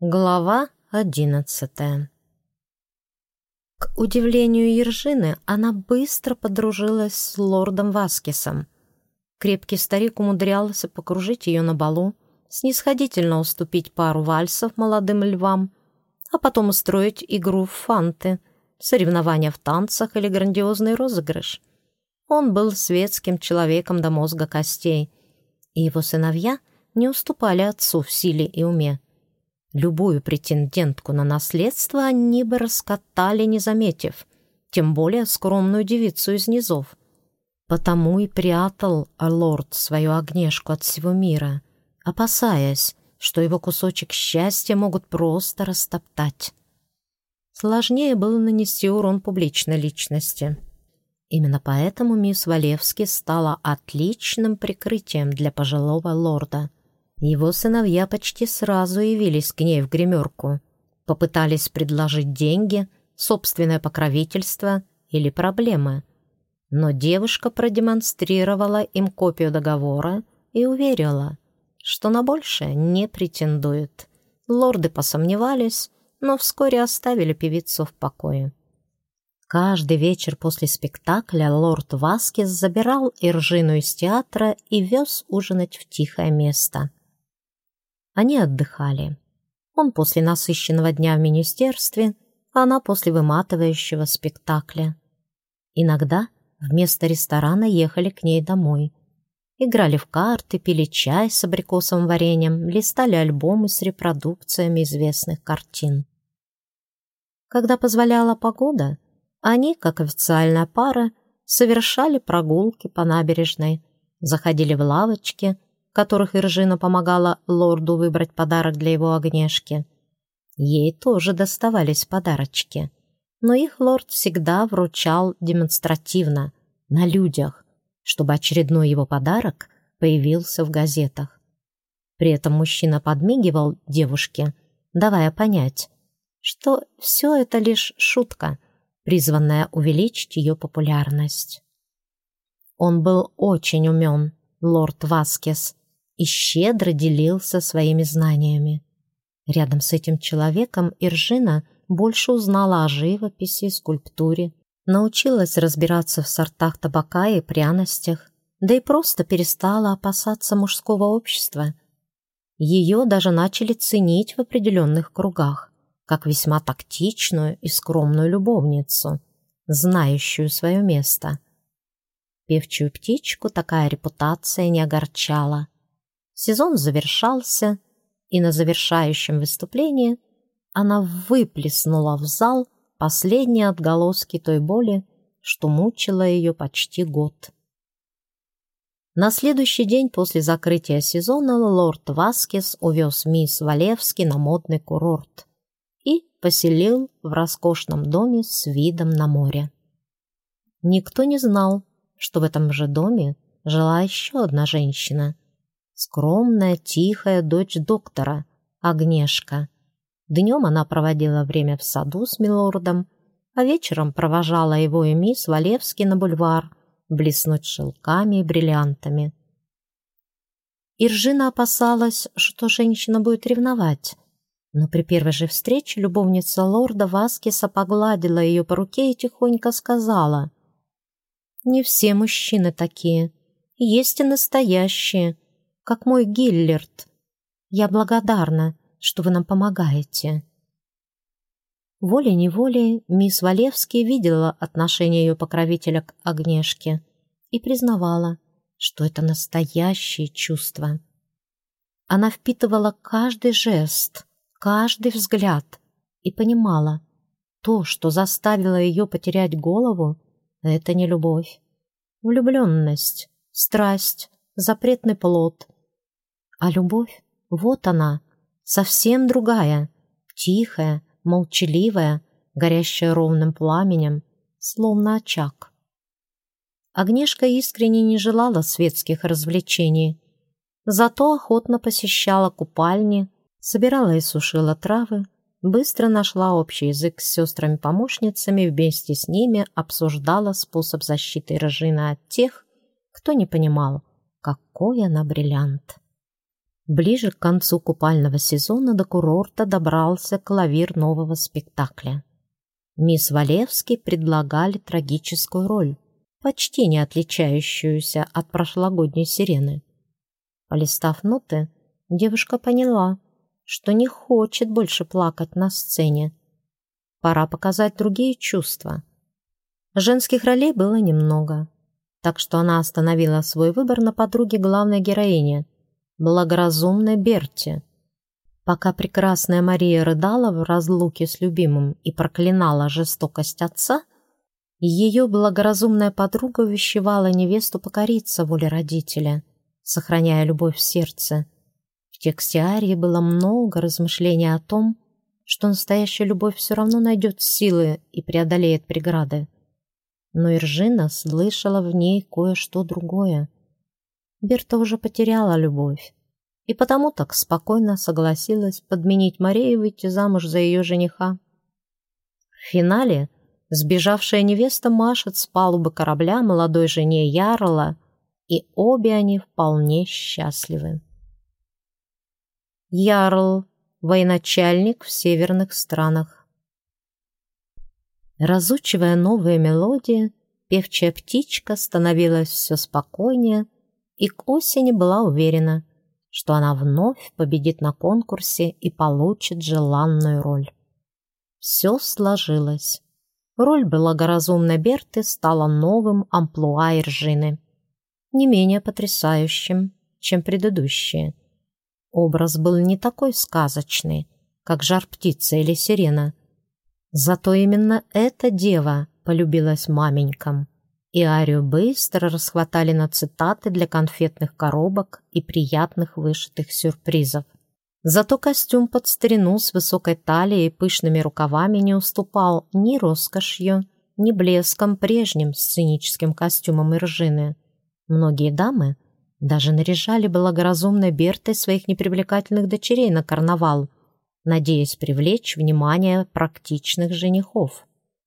Глава одиннадцатая К удивлению Ержины, она быстро подружилась с лордом Васкисом. Крепкий старик умудрялся покружить ее на балу, снисходительно уступить пару вальсов молодым львам, а потом устроить игру в фанты, соревнования в танцах или грандиозный розыгрыш. Он был светским человеком до мозга костей, и его сыновья не уступали отцу в силе и уме. Любую претендентку на наследство они бы раскатали, не заметив, тем более скромную девицу из низов. Потому и прятал лорд свою огнешку от всего мира, опасаясь, что его кусочек счастья могут просто растоптать. Сложнее было нанести урон публичной личности. Именно поэтому мисс Валевски стала отличным прикрытием для пожилого лорда — его сыновья почти сразу явились к ней в гримерку. Попытались предложить деньги, собственное покровительство или проблемы. Но девушка продемонстрировала им копию договора и уверила, что на большее не претендует. Лорды посомневались, но вскоре оставили певицу в покое. Каждый вечер после спектакля лорд Васкис забирал Иржину из театра и вез ужинать в тихое место. Они отдыхали. Он после насыщенного дня в министерстве, а она после выматывающего спектакля. Иногда вместо ресторана ехали к ней домой. Играли в карты, пили чай с абрикосовым вареньем, листали альбомы с репродукциями известных картин. Когда позволяла погода, они, как официальная пара, совершали прогулки по набережной, заходили в лавочки – которых Иржина помогала лорду выбрать подарок для его огнешки. Ей тоже доставались подарочки, но их лорд всегда вручал демонстративно, на людях, чтобы очередной его подарок появился в газетах. При этом мужчина подмигивал девушке, давая понять, что все это лишь шутка, призванная увеличить ее популярность. Он был очень умен, лорд Васкес, и щедро делился своими знаниями. Рядом с этим человеком Иржина больше узнала о живописи и скульптуре, научилась разбираться в сортах табака и пряностях, да и просто перестала опасаться мужского общества. Ее даже начали ценить в определенных кругах, как весьма тактичную и скромную любовницу, знающую свое место. Певчую птичку такая репутация не огорчала. Сезон завершался, и на завершающем выступлении она выплеснула в зал последние отголоски той боли, что мучила ее почти год. На следующий день после закрытия сезона лорд Васкес увез мисс Валевски на модный курорт и поселил в роскошном доме с видом на море. Никто не знал, что в этом же доме жила еще одна женщина — скромная, тихая дочь доктора, Агнешка. Днем она проводила время в саду с милордом, а вечером провожала его и мисс Валевский на бульвар, блеснуть шелками и бриллиантами. Иржина опасалась, что женщина будет ревновать, но при первой же встрече любовница лорда Васкиса погладила ее по руке и тихонько сказала, «Не все мужчины такие, есть и настоящие, как мой Гиллерт. Я благодарна, что вы нам помогаете». Волей-неволей мисс Валевский видела отношение ее покровителя к Агнешке и признавала, что это настоящее чувство. Она впитывала каждый жест, каждый взгляд и понимала, то, что заставило ее потерять голову, это не любовь. Влюбленность, страсть, запретный плод — а любовь, вот она, совсем другая, тихая, молчаливая, горящая ровным пламенем, словно очаг. Агнешка искренне не желала светских развлечений, зато охотно посещала купальни, собирала и сушила травы, быстро нашла общий язык с сестрами-помощницами, вместе с ними обсуждала способ защиты Рожины от тех, кто не понимал, какой она бриллиант. Ближе к концу купального сезона до курорта добрался клавир нового спектакля. Мисс Валевский предлагали трагическую роль, почти не отличающуюся от прошлогодней сирены. Полистав ноты, девушка поняла, что не хочет больше плакать на сцене. Пора показать другие чувства. Женских ролей было немного, так что она остановила свой выбор на подруге главной героини – благоразумной Берти. Пока прекрасная Мария рыдала в разлуке с любимым и проклинала жестокость отца, ее благоразумная подруга увещевала невесту покориться воле родителя, сохраняя любовь в сердце. В тексте Арии было много размышлений о том, что настоящая любовь все равно найдет силы и преодолеет преграды. Но Иржина слышала в ней кое-что другое. Берта уже потеряла любовь, и потому так спокойно согласилась подменить Марию и выйти замуж за ее жениха. В финале сбежавшая невеста машет с палубы корабля молодой жене Ярла, и обе они вполне счастливы. Ярл – военачальник в северных странах. Разучивая новые мелодии, певчая птичка становилась все спокойнее – и к осени была уверена, что она вновь победит на конкурсе и получит желанную роль. Все сложилось. Роль благоразумной Берты стала новым амплуа Иржины, не менее потрясающим, чем предыдущие. Образ был не такой сказочный, как жар птица или сирена. Зато именно эта дева полюбилась маменькам и Арию быстро расхватали на цитаты для конфетных коробок и приятных вышитых сюрпризов. Зато костюм под старину с высокой талией и пышными рукавами не уступал ни роскошью, ни блеском прежним сценическим костюмам Иржины. Многие дамы даже наряжали благоразумной Бертой своих непривлекательных дочерей на карнавал, надеясь привлечь внимание практичных женихов.